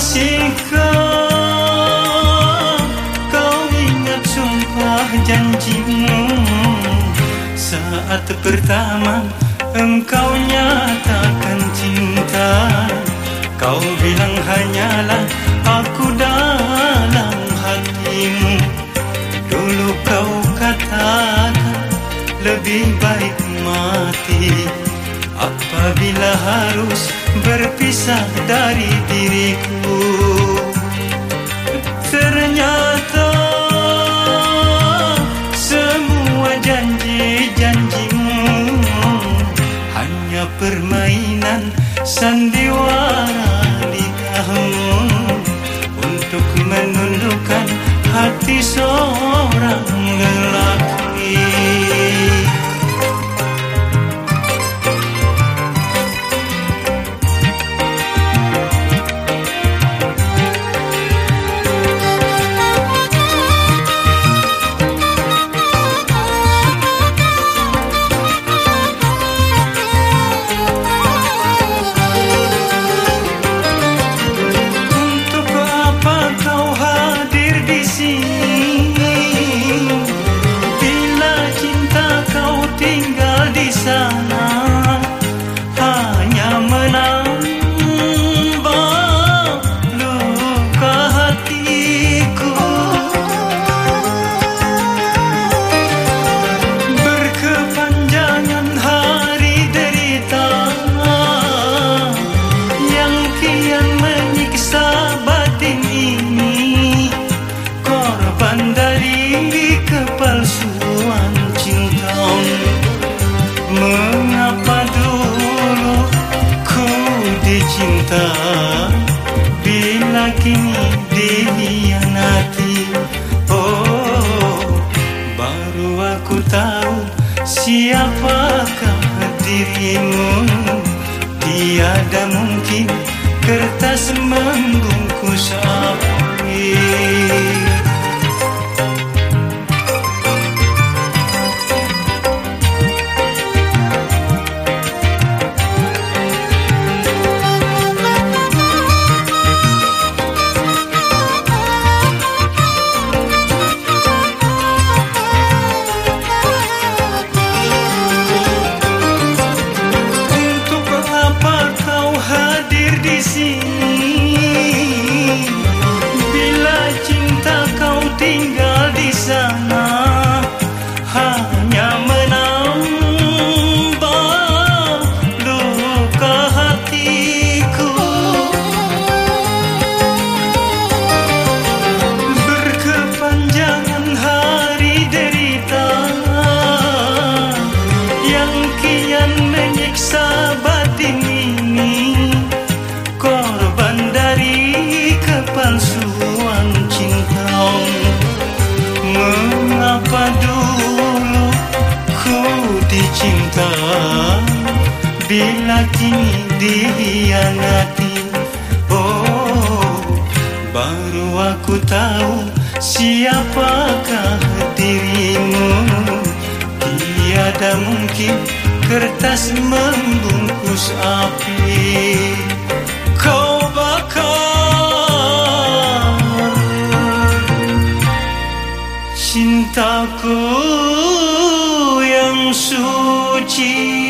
masihkah kau ingat sumpah janjimu? Saat pertama engkau nyatakan cinta kau bilang hanyalah aku dalam hatimu. Dulu kau katakan lebih baik mati. Apabila harus berpisah dari diriku Ternyata semua janji-janjimu Hanya permainan sandiwara cinta. Bila kini dihianati Oh, baru aku tahu Siapakah dirimu. Tiada mungkin kertas membungkus cinta. Bila kini dihianati Oh, baru aku tahu Siapakah dirimu. Tiada mungkin kertas membungkus api. Kau bakar Cintaku yang 记。